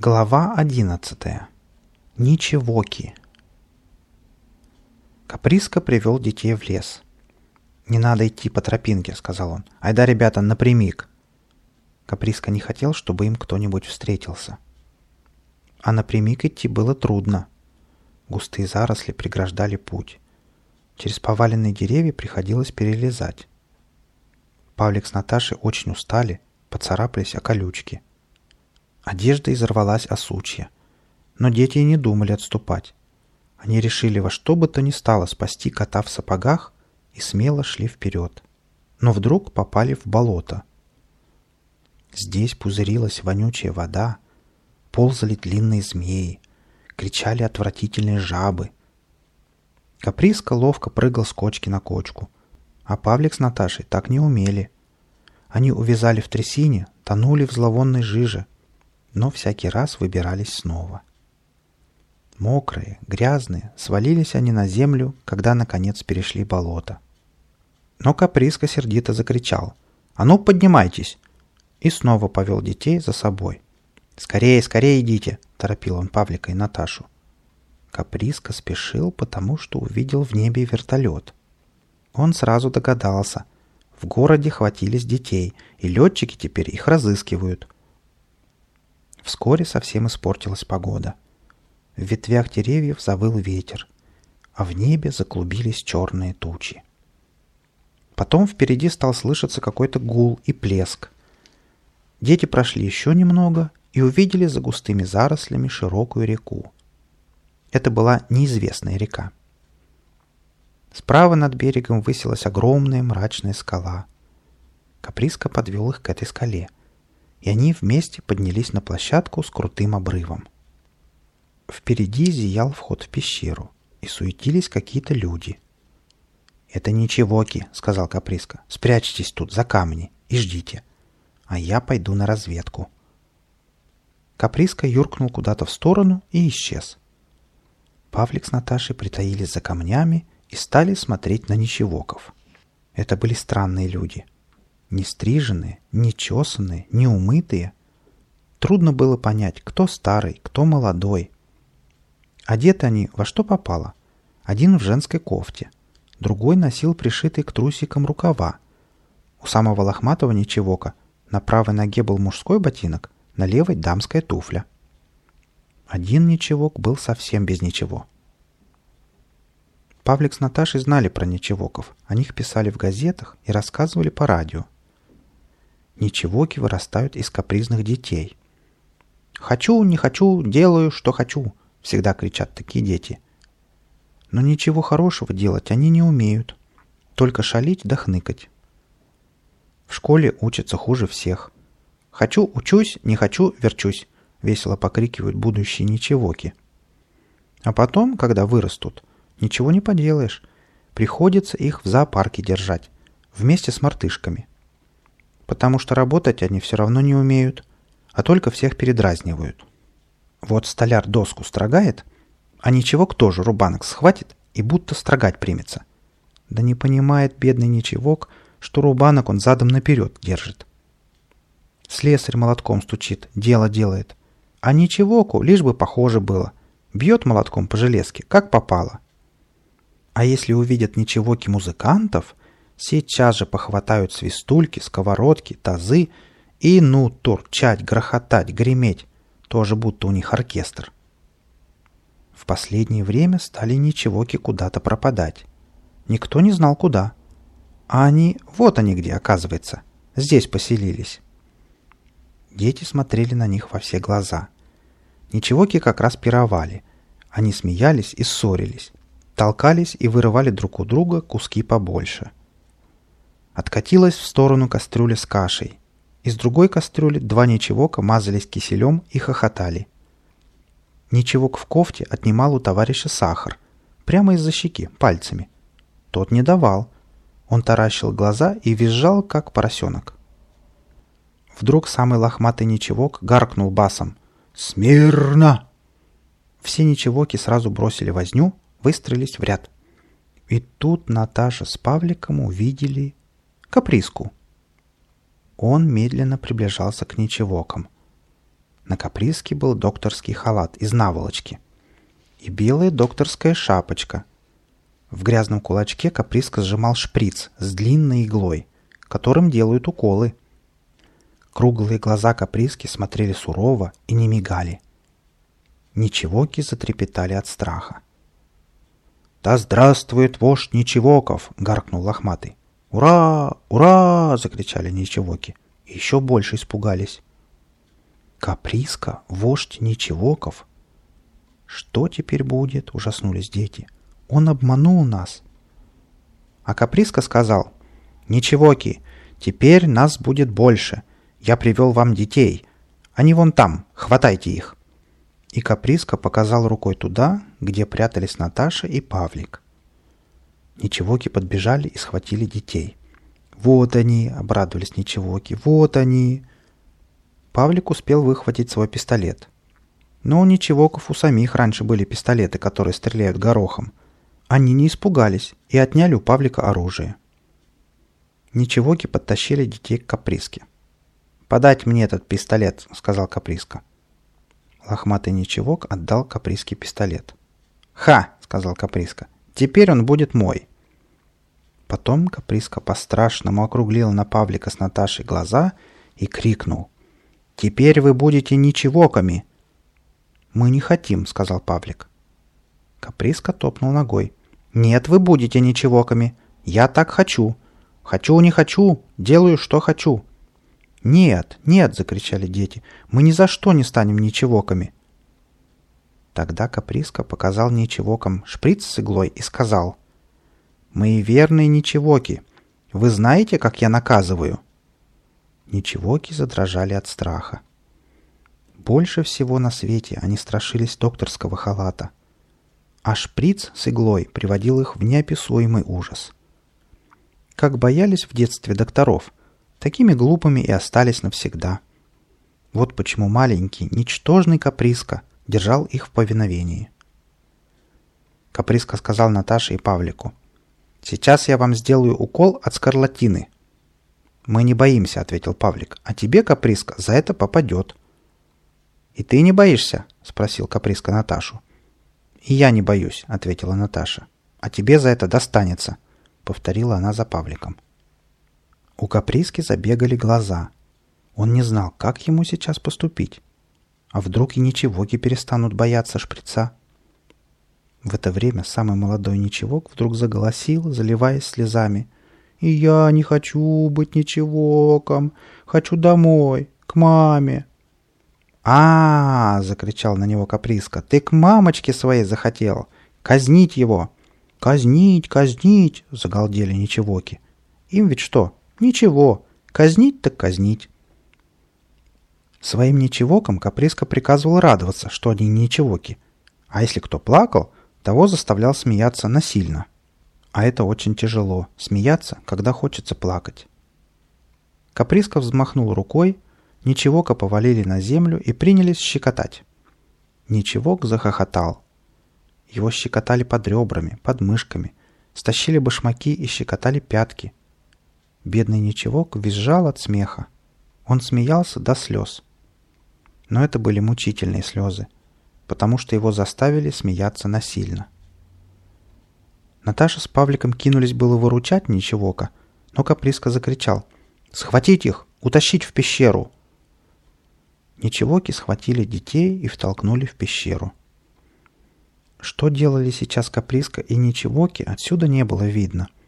Глава одиннадцатая. Ничегоки. Каприска привел детей в лес. «Не надо идти по тропинке», — сказал он. «Айда, ребята, напрямик». Каприска не хотел, чтобы им кто-нибудь встретился. А напрямик идти было трудно. Густые заросли преграждали путь. Через поваленные деревья приходилось перелезать. Павлик с Наташей очень устали, поцарапались о колючки — Одежда изорвалась о сучья. Но дети и не думали отступать. Они решили во что бы то ни стало спасти кота в сапогах и смело шли вперед. Но вдруг попали в болото. Здесь пузырилась вонючая вода, ползали длинные змеи, кричали отвратительные жабы. Каприска ловко прыгал с кочки на кочку, а Павлик с Наташей так не умели. Они увязали в трясине, тонули в зловонной жиже — но всякий раз выбирались снова. Мокрые, грязные, свалились они на землю, когда наконец перешли болото. Но Каприска сердито закричал «А ну, поднимайтесь!» и снова повел детей за собой. «Скорее, скорее идите!» – торопил он Павлика и Наташу. Каприска спешил, потому что увидел в небе вертолет. Он сразу догадался. В городе хватились детей, и летчики теперь их разыскивают – Вскоре совсем испортилась погода. В ветвях деревьев завыл ветер, а в небе заклубились черные тучи. Потом впереди стал слышаться какой-то гул и плеск. Дети прошли еще немного и увидели за густыми зарослями широкую реку. Это была неизвестная река. Справа над берегом высилась огромная мрачная скала. Каприска подвел их к этой скале — и они вместе поднялись на площадку с крутым обрывом. Впереди зиял вход в пещеру, и суетились какие-то люди. «Это ничегоки», — сказал Каприска. «Спрячьтесь тут, за камни, и ждите. А я пойду на разведку». Каприска юркнул куда-то в сторону и исчез. Павлик с Наташей притаились за камнями и стали смотреть на ничевоков. Это были странные люди — не стриженные, не чесанные, не умытые. Трудно было понять, кто старый, кто молодой. Одеты они во что попало. Один в женской кофте, другой носил пришитый к трусикам рукава. У самого лохматого ничегока на правой ноге был мужской ботинок, на левой дамская туфля. Один ничегок был совсем без ничего. Павлик с Наташей знали про ничевоков, о них писали в газетах и рассказывали по радио. Ничегоки вырастают из капризных детей. «Хочу, не хочу, делаю, что хочу», — всегда кричат такие дети. Но ничего хорошего делать они не умеют. Только шалить да хныкать. В школе учатся хуже всех. «Хочу, учусь, не хочу, верчусь», — весело покрикивают будущие ничегоки. А потом, когда вырастут, ничего не поделаешь. Приходится их в зоопарке держать, вместе с мартышками потому что работать они все равно не умеют, а только всех передразнивают. Вот столяр доску строгает, а ничего кто же рубанок схватит и будто строгать примется. Да не понимает бедный ничегок, что рубанок он задом наперед держит. Слесарь молотком стучит, дело делает. А ничегоку лишь бы похоже было. Бьет молотком по железке, как попало. А если увидят ничегоки музыкантов, сейчас же похватают свистульки, сковородки, тазы и ну турчать, грохотать, греметь, тоже будто у них оркестр. В последнее время стали ничегоки куда-то пропадать. Никто не знал куда. А они, вот они где, оказывается, здесь поселились. Дети смотрели на них во все глаза. Ничегоки как раз пировали. Они смеялись и ссорились, толкались и вырывали друг у друга куски побольше — Откатилась в сторону кастрюля с кашей. Из другой кастрюли два ничевока мазались киселем и хохотали. Ничевок в кофте отнимал у товарища сахар. Прямо из-за щеки, пальцами. Тот не давал. Он таращил глаза и визжал, как поросенок. Вдруг самый лохматый ничевок гаркнул басом. «Смирно!» Все ничевоки сразу бросили возню, выстроились в ряд. И тут Наташа с Павликом увидели каприску. Он медленно приближался к ничевокам. На каприске был докторский халат из наволочки и белая докторская шапочка. В грязном кулачке каприска сжимал шприц с длинной иглой, которым делают уколы. Круглые глаза каприски смотрели сурово и не мигали. Ничевоки затрепетали от страха. «Да здравствует вождь Ничевоков!» — гаркнул лохматый. «Ура! Ура!» — закричали Ничевоки. И еще больше испугались. «Каприска? Вождь Ничевоков?» «Что теперь будет?» — ужаснулись дети. «Он обманул нас!» А Каприска сказал, «Ничевоки, теперь нас будет больше. Я привел вам детей. Они вон там, хватайте их!» И Каприска показал рукой туда, где прятались Наташа и Павлик. Ничевоки подбежали и схватили детей. «Вот они!» — обрадовались Ничевоки. «Вот они!» Павлик успел выхватить свой пистолет. Но у Ничевоков у самих раньше были пистолеты, которые стреляют горохом. Они не испугались и отняли у Павлика оружие. Ничевоки подтащили детей к Каприске. «Подать мне этот пистолет», — сказал Каприска. Лохматый ничевок отдал Каприске пистолет. «Ха!» — сказал Каприска. «Теперь он будет мой». Потом Каприска по-страшному округлил на Павлика с Наташей глаза и крикнул. «Теперь вы будете ничевоками!» «Мы не хотим», — сказал Павлик. Каприска топнул ногой. «Нет, вы будете ничевоками. Я так хочу. Хочу, не хочу, делаю, что хочу». «Нет, нет!» — закричали дети. «Мы ни за что не станем ничевоками!» Тогда Каприска показал ничевокам шприц с иглой и сказал. «Мои верные ничевоки, вы знаете, как я наказываю?» Ничевоки задрожали от страха. Больше всего на свете они страшились докторского халата. А шприц с иглой приводил их в неописуемый ужас. Как боялись в детстве докторов — Такими глупыми и остались навсегда. Вот почему маленький, ничтожный Каприска держал их в повиновении. Каприска сказал Наташе и Павлику. «Сейчас я вам сделаю укол от скарлатины». «Мы не боимся», — ответил Павлик. «А тебе, Каприска, за это попадет». «И ты не боишься?» — спросил Каприска Наташу. «И я не боюсь», — ответила Наташа. «А тебе за это достанется», — повторила она за Павликом. У Каприски забегали глаза. Он не знал, как ему сейчас поступить. А вдруг и ничевоки перестанут бояться шприца? В это время самый молодой ничевок вдруг заголосил, заливаясь слезами. «И я не хочу быть ничевоком! Хочу домой, к маме!» а, -а, -а закричал на него Каприска. «Ты к мамочке своей захотел! Казнить его!» «Казнить, казнить!» — загалдели ничевоки. «Им ведь что, Ничего, казнить так казнить. Своим ничевокам Каприска приказывал радоваться, что они ничевоки. А если кто плакал, того заставлял смеяться насильно. А это очень тяжело – смеяться, когда хочется плакать. Каприска взмахнул рукой, ничевока повалили на землю и принялись щекотать. Ничевок захохотал. Его щекотали под ребрами, под мышками, стащили башмаки и щекотали пятки. Бедный ничевок визжал от смеха. Он смеялся до слез. Но это были мучительные слезы, потому что его заставили смеяться насильно. Наташа с Павликом кинулись было выручать ничевока, но Каприска закричал «Схватить их! Утащить в пещеру!» Ничевоки схватили детей и втолкнули в пещеру. Что делали сейчас Каприска и Ничевоки, отсюда не было видно –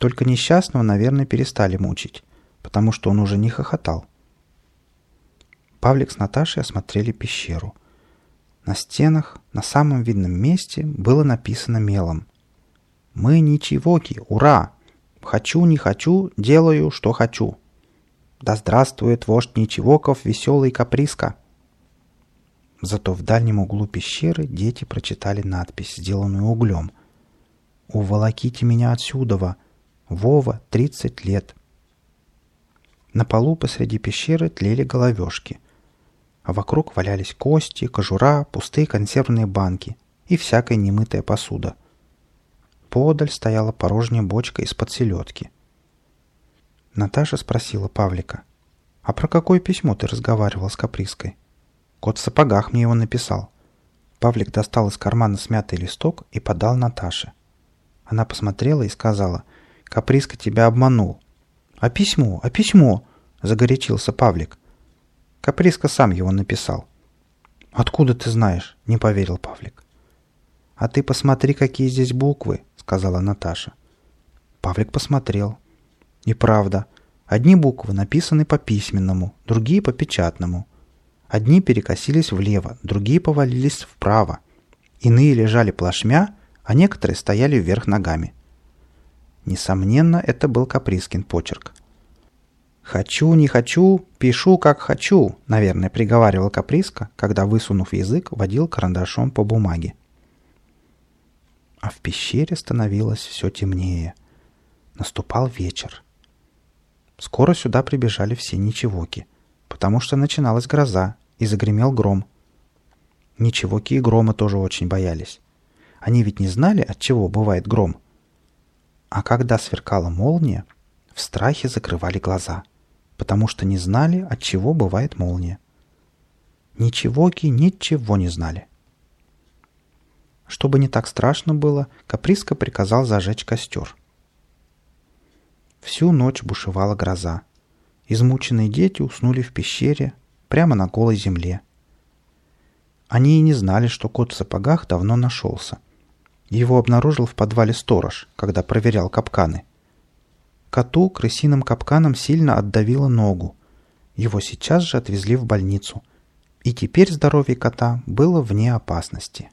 только несчастного, наверное, перестали мучить, потому что он уже не хохотал. Павлик с Наташей осмотрели пещеру. На стенах, на самом видном месте, было написано мелом. «Мы ничегоки, ура! Хочу, не хочу, делаю, что хочу. Да здравствует вождь Ничевоков, веселый каприска!» Зато в дальнем углу пещеры дети прочитали надпись, сделанную углем. «Уволоките меня отсюда, Вова, 30 лет. На полу посреди пещеры тлели головешки, а вокруг валялись кости, кожура, пустые консервные банки и всякая немытая посуда. Подаль стояла порожняя бочка из-под селедки. Наташа спросила Павлика, «А про какое письмо ты разговаривал с Каприской?» Кот в сапогах мне его написал. Павлик достал из кармана смятый листок и подал Наташе. Она посмотрела и сказала, «Каприска тебя обманул». «А письмо? А письмо?» – загорячился Павлик. Каприска сам его написал. «Откуда ты знаешь?» – не поверил Павлик. «А ты посмотри, какие здесь буквы», – сказала Наташа. Павлик посмотрел. И правда, одни буквы написаны по письменному, другие по печатному. Одни перекосились влево, другие повалились вправо. Иные лежали плашмя, а некоторые стояли вверх ногами. Несомненно, это был Каприскин почерк. «Хочу, не хочу, пишу, как хочу», — наверное, приговаривал Каприска, когда, высунув язык, водил карандашом по бумаге. А в пещере становилось все темнее. Наступал вечер. Скоро сюда прибежали все ничевоки, потому что начиналась гроза, и загремел гром. Ничевоки и грома тоже очень боялись. Они ведь не знали, от чего бывает гром. А когда сверкала молния, в страхе закрывали глаза, потому что не знали, от чего бывает молния. Ничевоки ничего не знали. Чтобы не так страшно было, Каприска приказал зажечь костер. Всю ночь бушевала гроза. Измученные дети уснули в пещере, прямо на голой земле. Они и не знали, что кот в сапогах давно нашелся. Его обнаружил в подвале сторож, когда проверял капканы. Коту крысиным капканом сильно отдавило ногу. Его сейчас же отвезли в больницу. И теперь здоровье кота было вне опасности.